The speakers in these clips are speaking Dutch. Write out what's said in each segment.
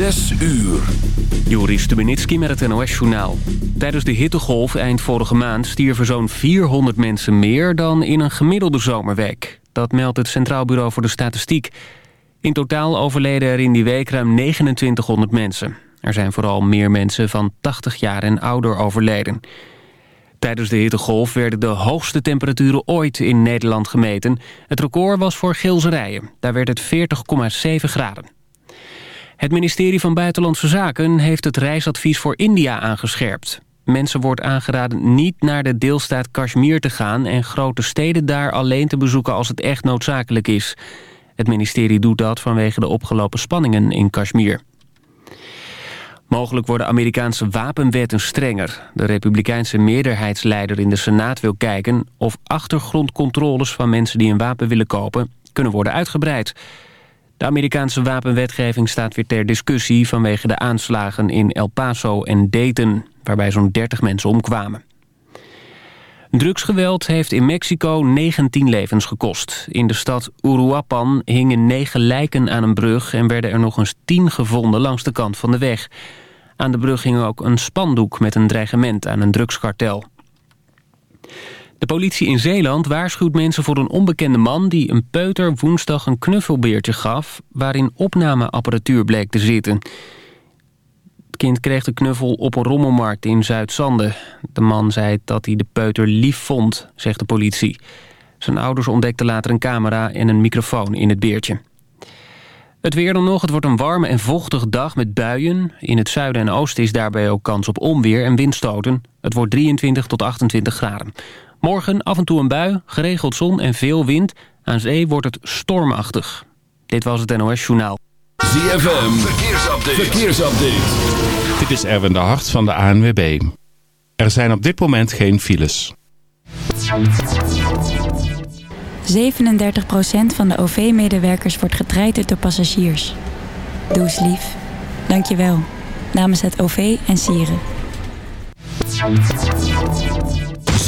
Zes uur. Joris Stubenitski met het NOS-journaal. Tijdens de hittegolf eind vorige maand stierven zo'n 400 mensen meer dan in een gemiddelde zomerweek. Dat meldt het Centraal Bureau voor de Statistiek. In totaal overleden er in die week ruim 2900 mensen. Er zijn vooral meer mensen van 80 jaar en ouder overleden. Tijdens de hittegolf werden de hoogste temperaturen ooit in Nederland gemeten. Het record was voor Gilserijen. Daar werd het 40,7 graden. Het ministerie van Buitenlandse Zaken heeft het reisadvies voor India aangescherpt. Mensen wordt aangeraden niet naar de deelstaat Kashmir te gaan... en grote steden daar alleen te bezoeken als het echt noodzakelijk is. Het ministerie doet dat vanwege de opgelopen spanningen in Kashmir. Mogelijk worden Amerikaanse wapenwetten strenger. De republikeinse meerderheidsleider in de Senaat wil kijken... of achtergrondcontroles van mensen die een wapen willen kopen... kunnen worden uitgebreid. De Amerikaanse wapenwetgeving staat weer ter discussie... vanwege de aanslagen in El Paso en Dayton... waarbij zo'n 30 mensen omkwamen. Drugsgeweld heeft in Mexico 19 levens gekost. In de stad Uruapan hingen negen lijken aan een brug... en werden er nog eens 10 gevonden langs de kant van de weg. Aan de brug hing ook een spandoek met een dreigement aan een drugskartel. De politie in Zeeland waarschuwt mensen voor een onbekende man... die een peuter woensdag een knuffelbeertje gaf... waarin opnameapparatuur bleek te zitten. Het kind kreeg de knuffel op een rommelmarkt in Zuid-Zande. De man zei dat hij de peuter lief vond, zegt de politie. Zijn ouders ontdekten later een camera en een microfoon in het beertje. Het weer dan nog. Het wordt een warme en vochtige dag met buien. In het zuiden en oosten is daarbij ook kans op onweer en windstoten. Het wordt 23 tot 28 graden. Morgen af en toe een bui, geregeld zon en veel wind. Aan zee wordt het stormachtig. Dit was het NOS Journaal. ZFM, verkeersupdate. verkeersupdate. Dit is Erwin de Hart van de ANWB. Er zijn op dit moment geen files. 37% van de OV-medewerkers wordt getraind door passagiers. Doe eens lief. Dank je wel. Namens het OV en Sieren.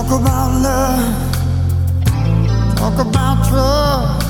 Talk about love. Talk about trust.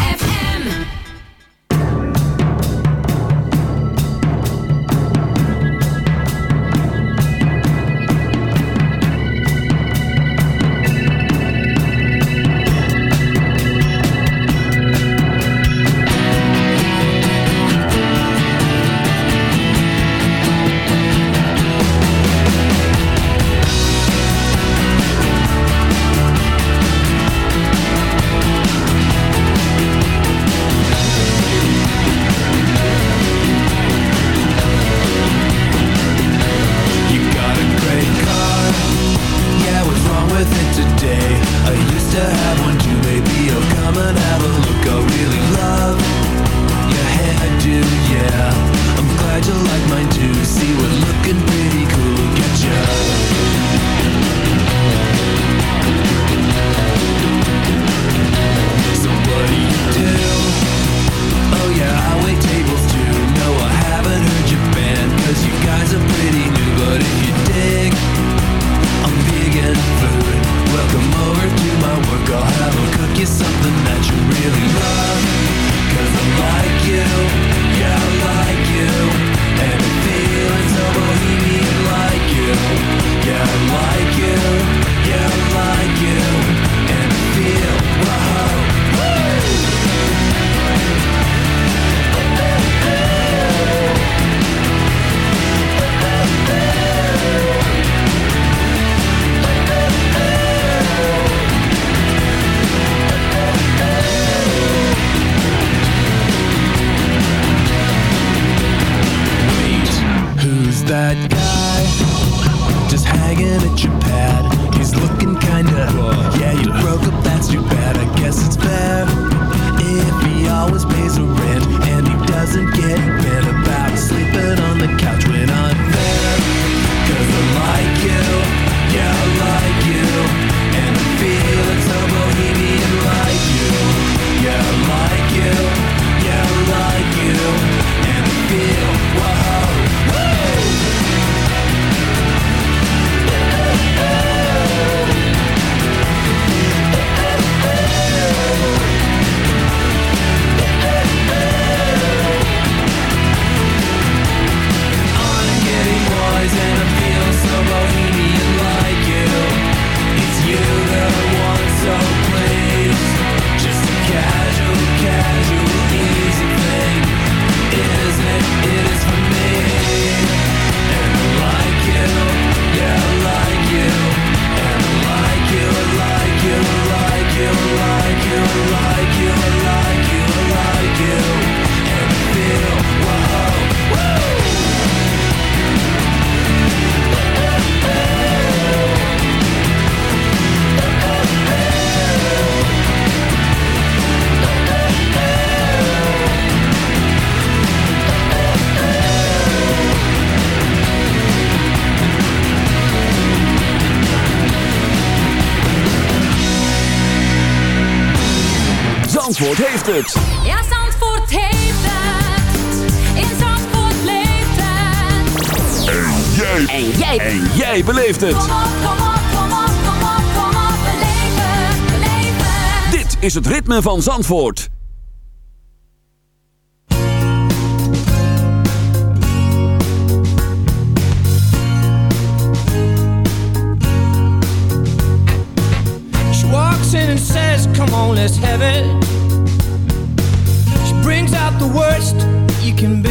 beleef het. Dit is het ritme van Zandvoort. She and says, Come on, let's have it. She brings out the worst you can be.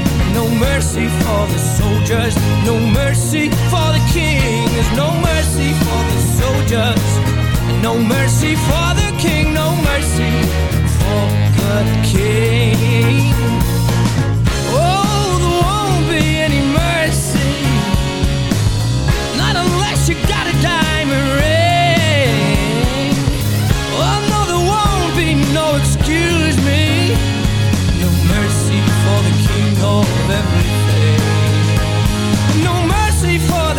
No mercy for the soldiers, no mercy for the king. There's no mercy for the soldiers. and No mercy for the king, no mercy for the king. Oh, there won't be any mercy, not unless you got a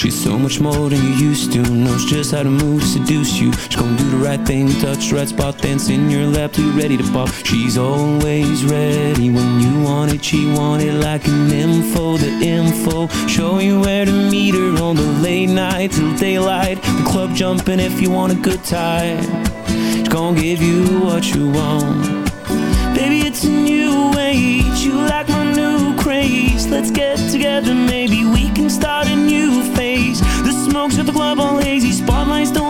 She's so much more than you used to. Knows just how to move, seduce you. She's gonna do the right thing, touch the right spot Dance in your lap you're ready to pop. She's always ready when you want it. She want it like an info, the info Show you where to meet her on the late night Till daylight, the club jumping if you want a good time. She's gonna give you what you want. Baby, it's a new age. You like my new craze. Let's get together, maybe we can start a new phase. The smokes at the club all hazy. Spotlights don't